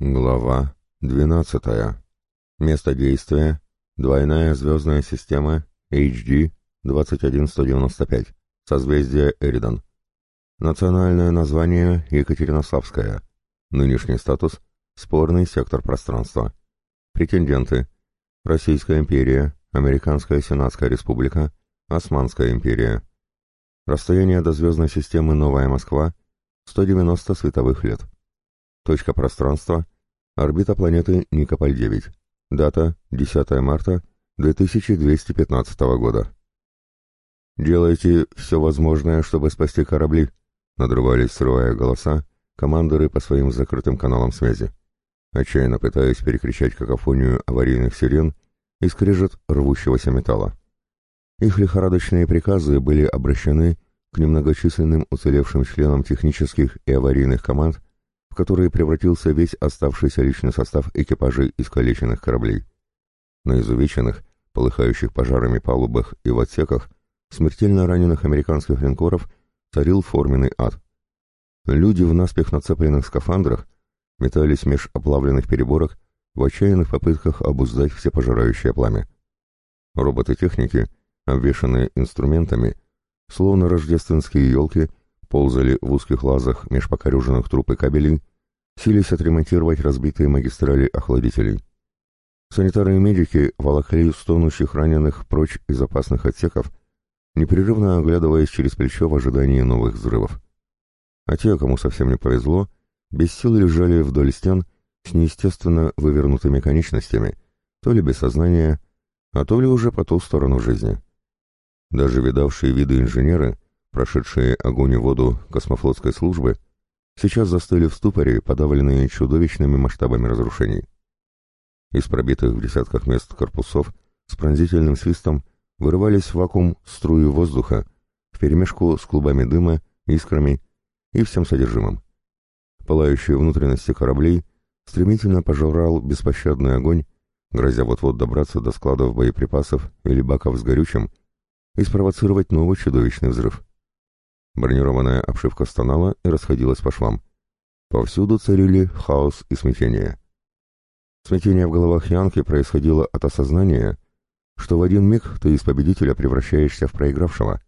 Глава 12. Место действия. Двойная звездная система HD 21195. Созвездие Эридан. Национальное название Екатеринославская. Нынешний статус – спорный сектор пространства. Претенденты – Российская империя, Американская Сенатская Республика, Османская империя. Расстояние до звездной системы Новая Москва – 190 световых лет. Точка пространства – орбита планеты Никополь-9. Дата – 10 марта 2215 года. «Делайте все возможное, чтобы спасти корабли», — надрывались, срывая голоса, командоры по своим закрытым каналам связи, отчаянно пытаясь перекричать какофонию аварийных сирен и рвущегося металла. Их лихорадочные приказы были обращены к немногочисленным уцелевшим членам технических и аварийных команд, в которые превратился весь оставшийся личный состав экипажей искалеченных кораблей. На изувеченных, полыхающих пожарами палубах и в отсеках, смертельно раненых американских линкоров царил форменный ад. Люди в наспех нацепленных скафандрах метались меж оплавленных переборок в отчаянных попытках обуздать всепожирающее пламя. Роботы-техники, обвешанные инструментами, словно рождественские елки, ползали в узких лазах меж покореженных труп и кабелей, сились отремонтировать разбитые магистрали охладителей. Санитары и медики волокли стонущих раненых прочь из опасных отсеков, непрерывно оглядываясь через плечо в ожидании новых взрывов. А те, кому совсем не повезло, без сил лежали вдоль стен с неестественно вывернутыми конечностями, то ли без сознания, а то ли уже по ту сторону жизни. Даже видавшие виды инженеры, прошедшие огонь и воду космофлотской службы, сейчас застыли в ступоре, подавленные чудовищными масштабами разрушений. Из пробитых в десятках мест корпусов с пронзительным свистом вырывались в вакуум струи воздуха вперемешку с клубами дыма, искрами и всем содержимым. Пылающие внутренности кораблей стремительно пожирал беспощадный огонь, грозя вот-вот добраться до складов боеприпасов или баков с горючим и спровоцировать новый чудовищный взрыв. Бронированная обшивка стонала и расходилась по швам. Повсюду царили хаос и смятение. Смятение в головах Янки происходило от осознания, что в один миг ты из победителя превращаешься в проигравшего.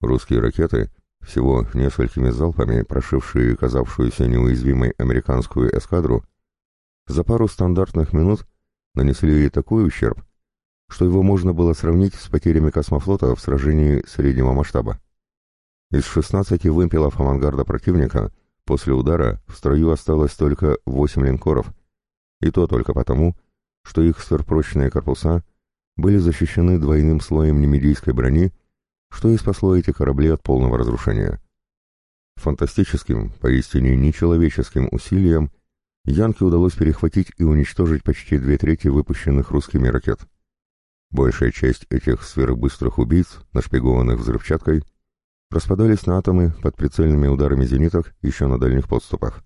Русские ракеты, всего несколькими залпами прошившие казавшуюся неуязвимой американскую эскадру, за пару стандартных минут нанесли ей такой ущерб, что его можно было сравнить с потерями космофлота в сражении среднего масштаба. Из 16 вымпелов авангарда противника после удара в строю осталось только 8 линкоров, и то только потому, что их сверхпрочные корпуса были защищены двойным слоем немедийской брони, что и спасло эти корабли от полного разрушения. Фантастическим, поистине нечеловеческим усилием Янке удалось перехватить и уничтожить почти две трети выпущенных русскими ракет. Большая часть этих сверхбыстрых убийц, нашпигованных взрывчаткой, распадались на атомы под прицельными ударами зениток еще на дальних подступах.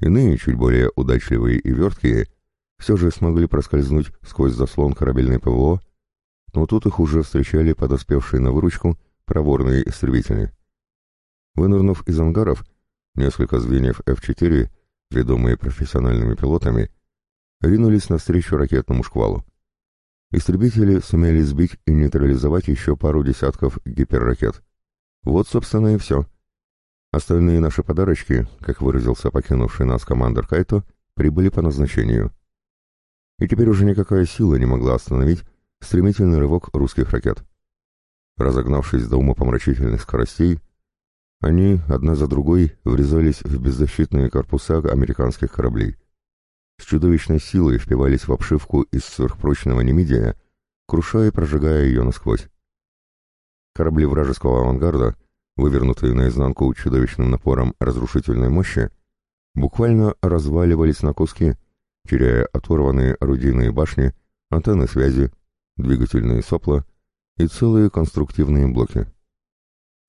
Иные, чуть более удачливые и верткие, все же смогли проскользнуть сквозь заслон корабельной ПВО, но тут их уже встречали подоспевшие на выручку проворные истребители. Вынырнув из ангаров, несколько звеньев F-4, ведомые профессиональными пилотами, ринулись навстречу ракетному шквалу. Истребители сумели сбить и нейтрализовать еще пару десятков гиперракет — вот, собственно, и все. Остальные наши подарочки, как выразился покинувший нас командир Кайто, прибыли по назначению. И теперь уже никакая сила не могла остановить стремительный рывок русских ракет. Разогнавшись до умопомрачительных скоростей, они, одна за другой, врезались в беззащитные корпуса американских кораблей. С чудовищной силой впивались в обшивку из сверхпрочного немидия, крушая и прожигая ее насквозь. Корабли вражеского авангарда, вывернутые наизнанку чудовищным напором разрушительной мощи, буквально разваливались на куски, теряя оторванные орудийные башни, антенны связи, двигательные сопла и целые конструктивные блоки.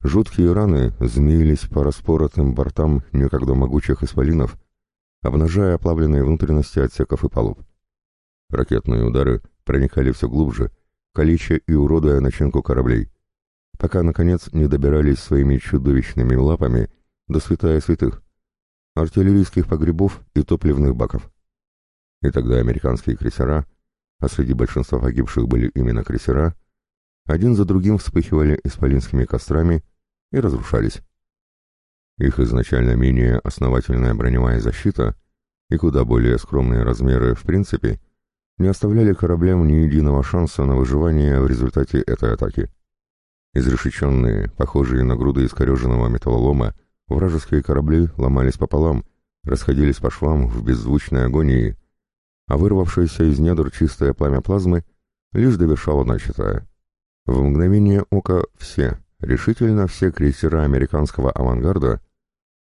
Жуткие раны змеились по распоротым бортам некогда могучих исполинов, обнажая оплавленные внутренности отсеков и палуб. Ракетные удары проникали все глубже, калеча и уродуя начинку кораблей пока, наконец, не добирались своими чудовищными лапами до святая святых. артиллерийских погребов и топливных баков. И тогда американские крейсера, а среди большинства погибших были именно крейсера, один за другим вспыхивали исполинскими кострами и разрушались. Их изначально менее основательная броневая защита и куда более скромные размеры в принципе не оставляли кораблям ни единого шанса на выживание в результате этой атаки. Изрешеченные, похожие на груды искореженного металлолома, вражеские корабли ломались пополам, расходились по швам в беззвучной агонии, а вырвавшееся из недр чистое пламя плазмы лишь довершало начатое. В мгновение ока все, решительно все крейсера американского авангарда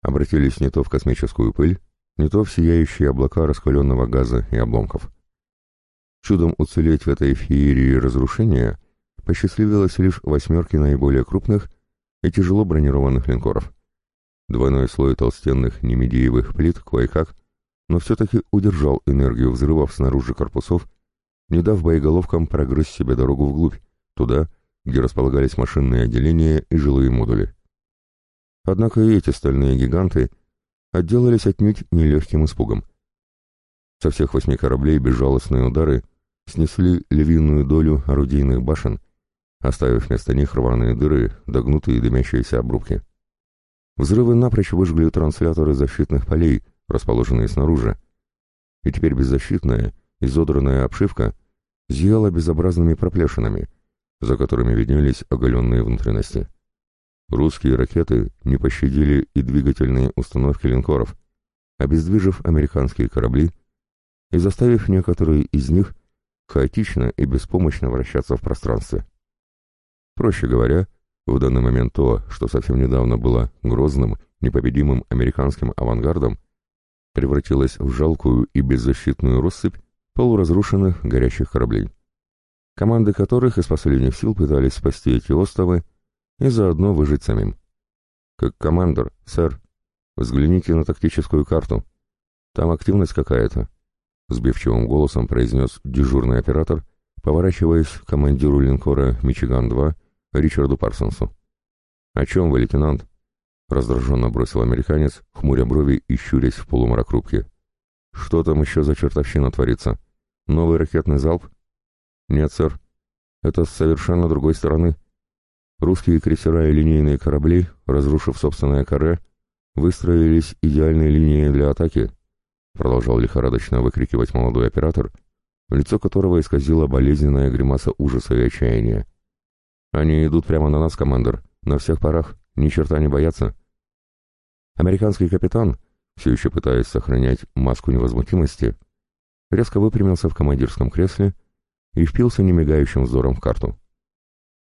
обратились не то в космическую пыль, не то в сияющие облака раскаленного газа и обломков. Чудом уцелеть в этой феерии разрушения посчастливилось лишь восьмерке наиболее крупных и тяжело бронированных линкоров. Двойной слой толстенных немедиевых плит кое-как, но все-таки удержал энергию взрывов снаружи корпусов, не дав боеголовкам прогрызть себе дорогу вглубь, туда, где располагались машинные отделения и жилые модули. Однако и эти стальные гиганты отделались отнюдь нелегким испугом. Со всех восьми кораблей безжалостные удары снесли львиную долю орудийных башен, оставив вместо них рваные дыры, догнутые дымящиеся обрубки. Взрывы напрочь выжгли трансляторы защитных полей, расположенные снаружи, и теперь беззащитная, изодранная обшивка зияла безобразными проплешинами, за которыми виднелись оголенные внутренности. Русские ракеты не пощадили и двигательные установки линкоров, обездвижив американские корабли и заставив некоторые из них хаотично и беспомощно вращаться в пространстве. Проще говоря, в данный момент то, что совсем недавно было грозным, непобедимым американским авангардом, превратилось в жалкую и беззащитную россыпь полуразрушенных горящих кораблей, команды которых из последних сил пытались спасти эти островы и заодно выжить самим. Как командор, сэр, взгляните на тактическую карту. Там активность какая-то. Сбивчивым голосом произнес дежурный оператор, поворачиваясь к командиру линкора «Мичиган-2» Ричарду Парсонсу. «О чем вы, лейтенант?» Раздраженно бросил американец, хмуря брови и щурясь в полумрак рубки. «Что там еще за чертовщина творится? Новый ракетный залп?» «Нет, сэр. Это с совершенно другой стороны. Русские крейсера и линейные корабли, разрушив собственное каре, выстроились идеальной линией для атаки, продолжал лихорадочно выкрикивать молодой оператор, лицо которого исказило болезненная гримаса ужаса и отчаяния. «Они идут прямо на нас, командир, на всех парах, ни черта не боятся». Американский капитан, все еще пытаясь сохранять маску невозмутимости, резко выпрямился в командирском кресле и впился немигающим взором в карту.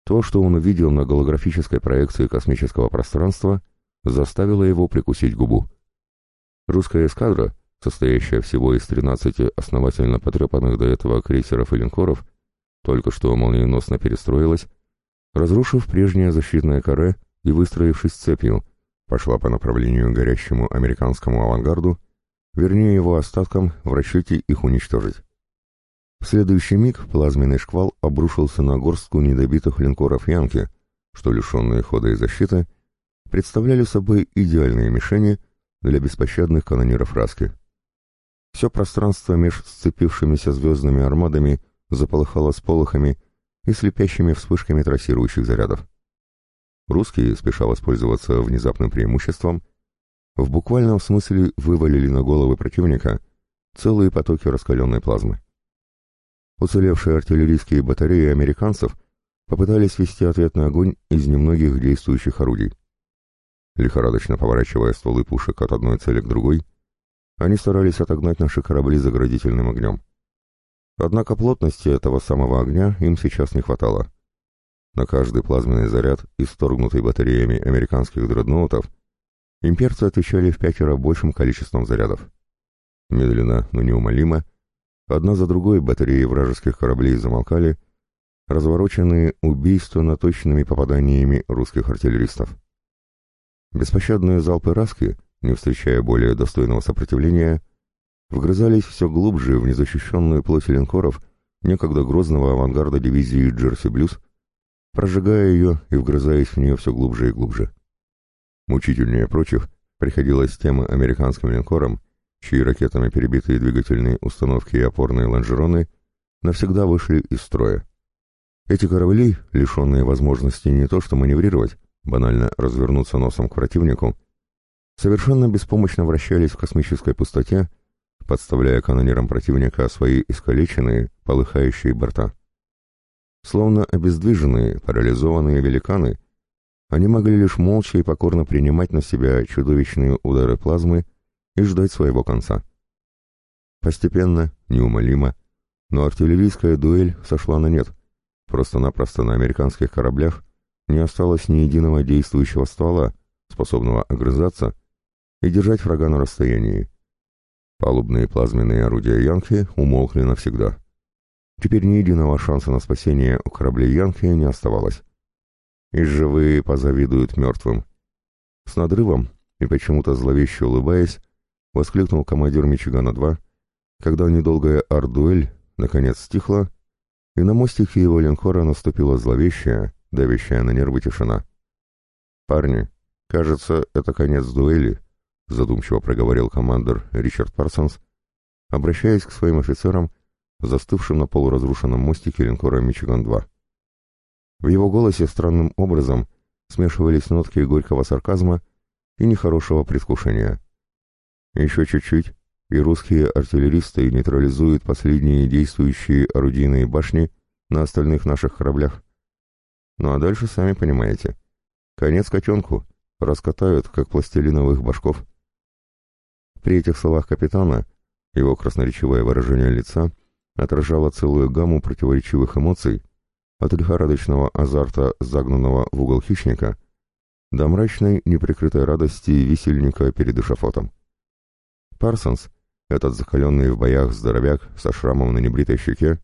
То, что он увидел на голографической проекции космического пространства, заставило его прикусить губу. Русская эскадра, состоящая всего из 13 основательно потрепанных до этого крейсеров и линкоров, только что молниеносно перестроилась, разрушив прежнее защитное каре и выстроившись цепью, пошла по направлению к горящему американскому авангарду, вернее его остаткам в расчете их уничтожить. В следующий миг плазменный шквал обрушился на горстку недобитых линкоров Янки, что, лишенные хода и защиты, представляли собой идеальные мишени для беспощадных канониров Раски. Все пространство меж сцепившимися звездными армадами заполыхало сполохами и слепящими вспышками трассирующих зарядов. Русские, спеша воспользоваться внезапным преимуществом, в буквальном смысле вывалили на головы противника целые потоки раскаленной плазмы. Уцелевшие артиллерийские батареи американцев попытались вести ответный огонь из немногих действующих орудий. Лихорадочно поворачивая стволы пушек от одной цели к другой, они старались отогнать наши корабли заградительным огнем. Однако плотности этого самого огня им сейчас не хватало. На каждый плазменный заряд, исторгнутый батареями американских дредноутов, имперцы отвечали в пятеро большим количеством зарядов. Медленно, но неумолимо, Одна за другой батареи вражеских кораблей замолкали, развороченные убийственно точными попаданиями русских артиллеристов. Беспощадные залпы Раски, не встречая более достойного сопротивления, вгрызались все глубже в незащищенную плоть линкоров некогда грозного авангарда дивизии Джерси Блюз, прожигая ее и вгрызаясь в нее все глубже и глубже. Мучительнее прочих, Приходилось тем американским линкорам, чьи ракетами перебитые двигательные установки и опорные лонжероны навсегда вышли из строя. Эти корабли, лишенные возможности не то что маневрировать, банально развернуться носом к противнику, совершенно беспомощно вращались в космической пустоте, подставляя канонирам противника свои искалеченные, полыхающие борта. Словно обездвиженные, парализованные великаны, они могли лишь молча и покорно принимать на себя чудовищные удары плазмы и ждать своего конца. Постепенно, неумолимо, но артиллерийская дуэль сошла на нет. Просто-напросто на американских кораблях не осталось ни единого действующего ствола, способного огрызаться и держать врага на расстоянии. Палубные плазменные орудия Янки умолкли навсегда. Теперь ни единого шанса на спасение у кораблей Янки не оставалось. И живые позавидуют мертвым. С надрывом и почему-то зловеще улыбаясь, воскликнул командир Мичигана-2, когда недолгая ардуэль наконец стихла, и на мостике его линкора наступила зловещая, давящая на нервы тишина. «Парни, кажется, это конец дуэли», — задумчиво проговорил командир Ричард Парсонс, обращаясь к своим офицерам, застывшим на полуразрушенном мостике линкора «Мичиган-2». В его голосе странным образом смешивались нотки горького сарказма и нехорошего предвкушения. Еще чуть-чуть, и русские артиллеристы нейтрализуют последние действующие орудийные башни на остальных наших кораблях. Ну а дальше сами понимаете. Конец котенку, раскатают, как пластилиновых башков. При этих словах капитана его красноречивое выражение лица отражало целую гамму противоречивых эмоций, от лихорадочного азарта загнанного в угол хищника до мрачной неприкрытой радости висельника перед эшафотом. Парсонс, этот закаленный в боях здоровяк со шрамом на небритой щеке,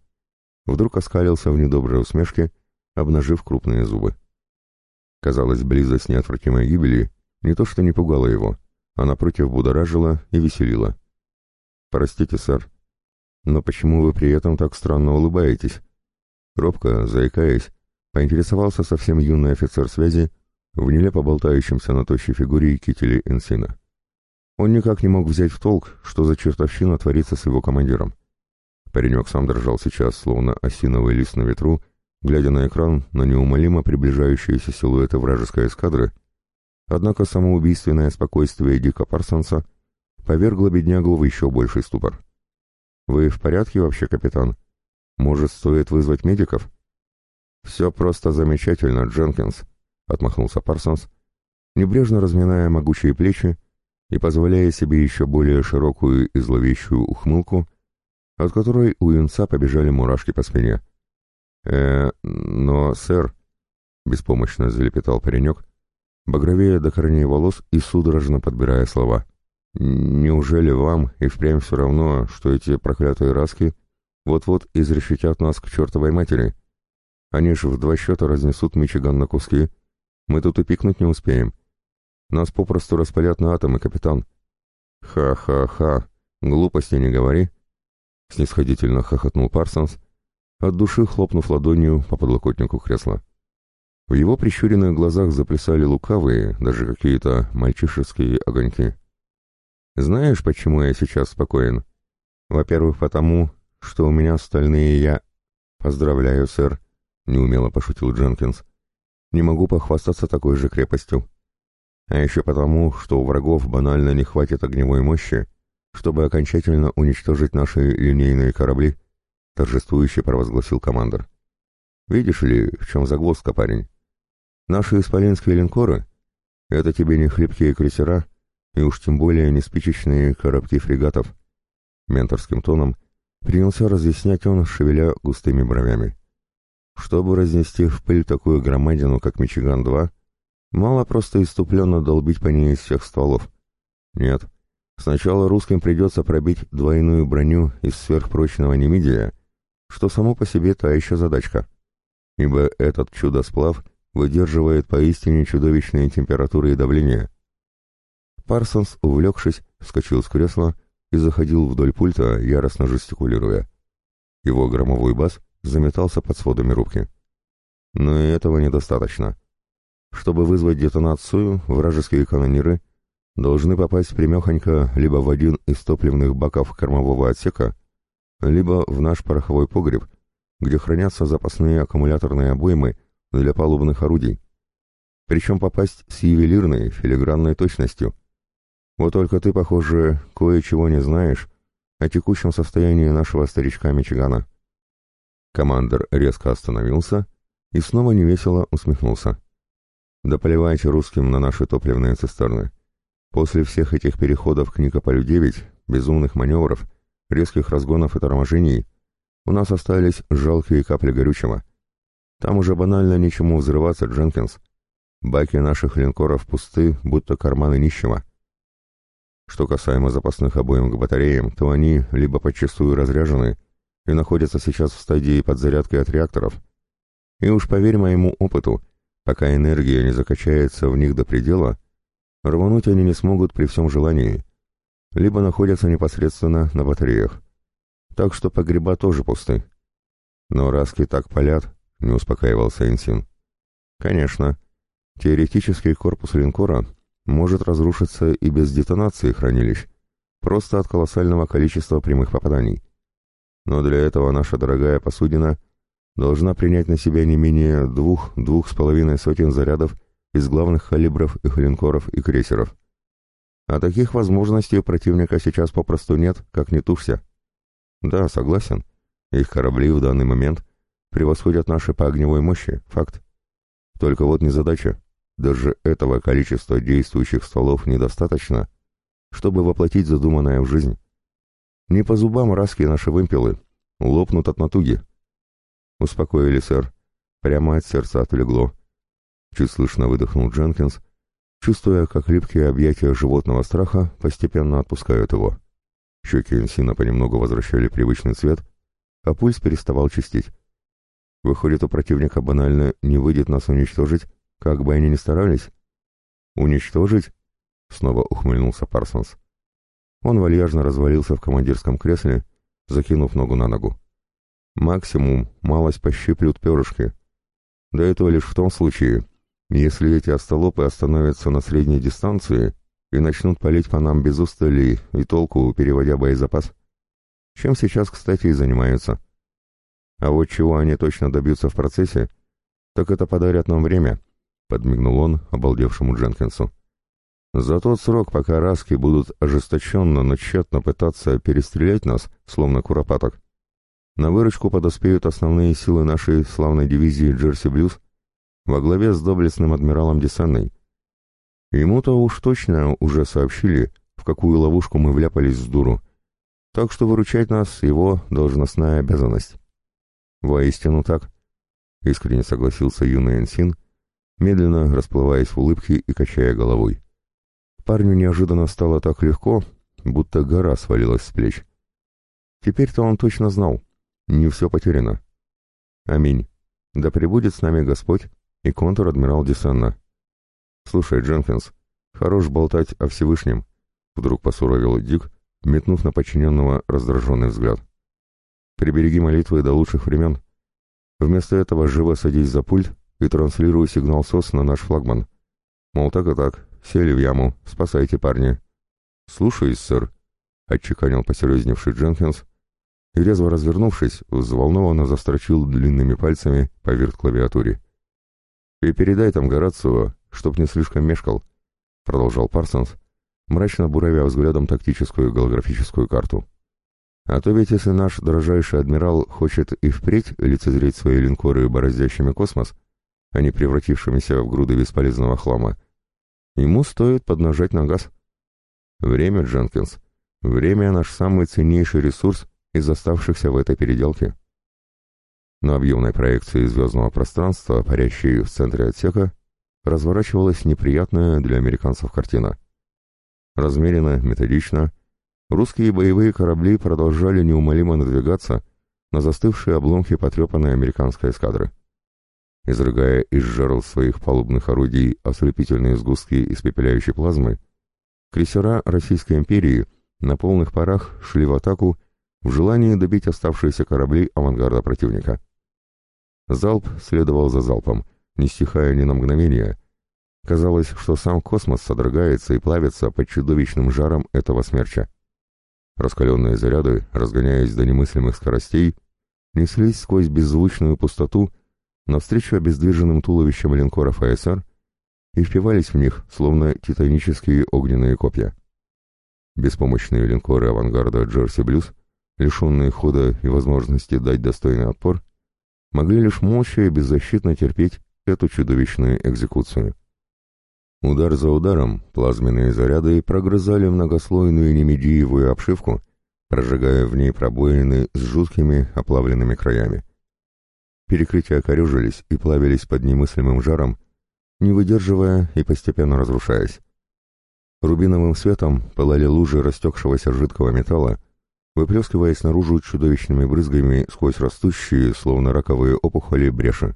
вдруг оскалился в недоброй усмешке, обнажив крупные зубы. Казалось, близость неотвратимой гибели не то что не пугала его, а напротив будоражила и веселила. «Простите, сэр, но почему вы при этом так странно улыбаетесь?» Робко, заикаясь, поинтересовался совсем юный офицер связи в нелепо болтающемся на тощей фигуре кителе Энсина. Он никак не мог взять в толк, что за чертовщина творится с его командиром. Паренек сам дрожал сейчас, словно осиновый лист на ветру, глядя на экран на неумолимо приближающиеся силуэты вражеской эскадры, однако самоубийственное спокойствие Дика Парсонса повергло беднягу в еще больший ступор. «Вы в порядке вообще, капитан? Может, стоит вызвать медиков?» «Все просто замечательно, Дженкинс», — отмахнулся Парсонс, небрежно разминая могучие плечи и позволяя себе еще более широкую и зловещую ухмылку, от которой у юнца побежали мурашки по спине. «Э, но, сэр...» — беспомощно залепетал паренек, багровея до корней волос и судорожно подбирая слова. «Неужели вам и впрямь все равно, что эти проклятые раски вот-вот изрешетят нас к чертовой матери? Они же в два счета разнесут Мичиган на куски. Мы тут и пикнуть не успеем. Нас попросту распалят на атомы, капитан. Ха-ха-ха, глупости не говори. Снисходительно хохотнул Парсонс, от души хлопнув ладонью по подлокотнику кресла. В его прищуренных глазах заплясали лукавые, даже какие-то мальчишеские огоньки. «Знаешь, почему я сейчас спокоен? Во-первых, потому, что у меня стальные я...» «Поздравляю, сэр», — неумело пошутил Дженкинс. «Не могу похвастаться такой же крепостью а еще потому, что у врагов банально не хватит огневой мощи, чтобы окончательно уничтожить наши линейные корабли, торжествующе провозгласил командир. Видишь ли, в чем загвоздка, парень? Наши исполинские линкоры — это тебе не хлипкие крейсера, и уж тем более не спичечные корабки фрегатов. Менторским тоном принялся разъяснять он, шевеля густыми бровями. Чтобы разнести в пыль такую громадину, как Мичиган-2, Мало просто иступленно долбить по ней из всех стволов. Нет. Сначала русским придется пробить двойную броню из сверхпрочного немидия, что само по себе та еще задачка. Ибо этот чудо-сплав выдерживает поистине чудовищные температуры и давление. Парсонс, увлекшись, вскочил с кресла и заходил вдоль пульта, яростно жестикулируя. Его громовой бас заметался под сводами рубки. Но и этого недостаточно. Чтобы вызвать детонацию, вражеские канониры должны попасть примехонько либо в один из топливных баков кормового отсека, либо в наш пороховой погреб, где хранятся запасные аккумуляторные обоймы для палубных орудий. Причем попасть с ювелирной, филигранной точностью. Вот только ты, похоже, кое-чего не знаешь о текущем состоянии нашего старичка Мичигана. Командор резко остановился и снова невесело усмехнулся. Да плевайте русским на наши топливные цистерны. После всех этих переходов к Никополю-9, безумных маневров, резких разгонов и торможений, у нас остались жалкие капли горючего. Там уже банально ничему взрываться, Дженкинс. Баки наших линкоров пусты, будто карманы нищего. Что касаемо запасных обоим к батареям, то они либо подчастую разряжены и находятся сейчас в стадии подзарядки от реакторов. И уж поверь моему опыту, пока энергия не закачается в них до предела, Рвануть они не смогут при всем желании, либо находятся непосредственно на батареях. Так что погреба тоже пусты. Но раски так палят, не успокаивался Энсин. Конечно, теоретический корпус линкора может разрушиться и без детонации хранилищ, просто от колоссального количества прямых попаданий. Но для этого наша дорогая посудина должна принять на себя не менее двух-двух с половиной сотен зарядов из главных калибров их линкоров и крейсеров. А таких возможностей у противника сейчас попросту нет, как не тушься. Да, согласен, их корабли в данный момент превосходят наши по огневой мощи, факт. Только вот незадача. Даже этого количества действующих стволов недостаточно, чтобы воплотить задуманное в жизнь. Не по зубам раски наши вымпелы, лопнут от натуги. Успокоили, сэр. Прямо от сердца отлегло. Чуть слышно выдохнул Дженкинс, чувствуя, как липкие объятия животного страха постепенно отпускают его. Щеки Энсина понемногу возвращали привычный цвет, а пульс переставал чистить. Выходит, у противника банально не выйдет нас уничтожить, как бы они ни старались. «Уничтожить?» — снова ухмыльнулся Парсонс. Он вальяжно развалился в командирском кресле, закинув ногу на ногу. «Максимум, малость пощиплют перышки. Да это лишь в том случае, если эти остолопы остановятся на средней дистанции и начнут палить по нам без устали и толку, переводя боезапас, чем сейчас, кстати, и занимаются. А вот чего они точно добьются в процессе, так это подарят нам время, подмигнул он обалдевшему Дженкинсу. За тот срок, пока раски будут ожесточенно, но тщетно пытаться перестрелять нас, словно куропаток, на выручку подоспеют основные силы нашей славной дивизии «Джерси Блюз», во главе с доблестным адмиралом Десанной. Ему-то уж точно уже сообщили, в какую ловушку мы вляпались с дуру, так что выручать нас его должностная обязанность. Воистину так, искренне согласился юный Энсин, медленно расплываясь в улыбке и качая головой. Парню неожиданно стало так легко, будто гора свалилась с плеч. Теперь-то он точно знал, не все потеряно. Аминь. Да пребудет с нами Господь, и контр-адмирал Десенна. «Слушай, Дженкинс, хорош болтать о Всевышнем», — вдруг посуровил Дик, метнув на подчиненного раздраженный взгляд. «Прибереги молитвы до лучших времен. Вместо этого живо садись за пульт и транслируй сигнал СОС на наш флагман. Мол, так и так, сели в яму, спасайте парни». «Слушаюсь, сэр», — отчеканил посерьезневший Дженкинс, и, резво развернувшись, взволнованно застрочил длинными пальцами по вирт-клавиатуре. «И передай там Горацио, чтоб не слишком мешкал», — продолжал Парсонс, мрачно буравя взглядом тактическую голографическую карту. «А то ведь если наш дорожайший адмирал хочет и впредь лицезреть свои линкоры бороздящими космос, а не превратившимися в груды бесполезного хлама, ему стоит поднажать на газ. Время, Дженкинс, время — наш самый ценнейший ресурс из оставшихся в этой переделке». На объемной проекции звездного пространства, парящей в центре отсека, разворачивалась неприятная для американцев картина. Размеренно, методично, русские боевые корабли продолжали неумолимо надвигаться на застывшие обломки потрепанной американской эскадры. Изрыгая из жерл своих палубных орудий ослепительные сгустки испепеляющей плазмы, крейсера Российской империи на полных парах шли в атаку в желании добить оставшиеся корабли авангарда противника. Залп следовал за залпом, не стихая ни на мгновение, Казалось, что сам космос содрогается и плавится под чудовищным жаром этого смерча. Раскаленные заряды, разгоняясь до немыслимых скоростей, неслись сквозь беззвучную пустоту навстречу обездвиженным туловищам линкоров АСР и впивались в них, словно титанические огненные копья. Беспомощные линкоры авангарда Джерси Блюз, лишенные хода и возможности дать достойный отпор, могли лишь молча и беззащитно терпеть эту чудовищную экзекуцию. Удар за ударом плазменные заряды прогрызали многослойную немедиевую обшивку, прожигая в ней пробоины с жуткими оплавленными краями. Перекрытия корюжились и плавились под немыслимым жаром, не выдерживая и постепенно разрушаясь. Рубиновым светом пылали лужи растекшегося жидкого металла, выплескиваясь наружу чудовищными брызгами сквозь растущие, словно раковые опухоли, бреши.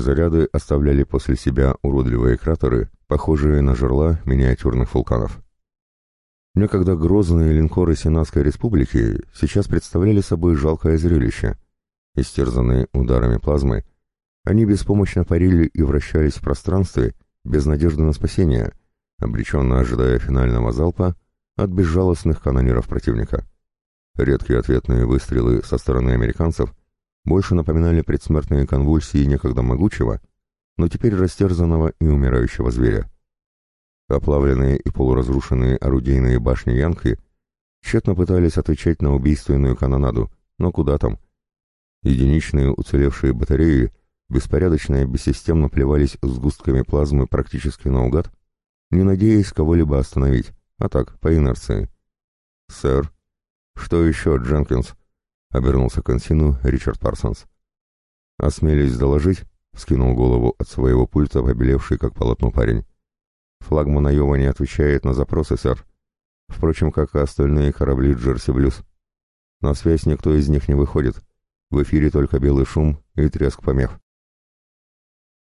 Заряды оставляли после себя уродливые кратеры, похожие на жерла миниатюрных вулканов. Некогда грозные линкоры Сенатской республики сейчас представляли собой жалкое зрелище. Истерзанные ударами плазмы, они беспомощно парили и вращались в пространстве без надежды на спасение, обреченно ожидая финального залпа от безжалостных канониров противника. Редкие ответные выстрелы со стороны американцев больше напоминали предсмертные конвульсии некогда могучего, но теперь растерзанного и умирающего зверя. Оплавленные и полуразрушенные орудийные башни Янки тщетно пытались отвечать на убийственную канонаду, но куда там? Единичные уцелевшие батареи беспорядочно и бессистемно плевались сгустками плазмы практически наугад, не надеясь кого-либо остановить, а так, по инерции. «Сэр!» «Что еще, Дженкинс?» Обернулся к Консину Ричард Парсонс. «Осмелись доложить?» — скинул голову от своего пульта, побелевший как полотно парень. «Флагман Айова не отвечает на запросы, сэр. Впрочем, как и остальные корабли Джерси Блюз. На связь никто из них не выходит. В эфире только белый шум и треск помех.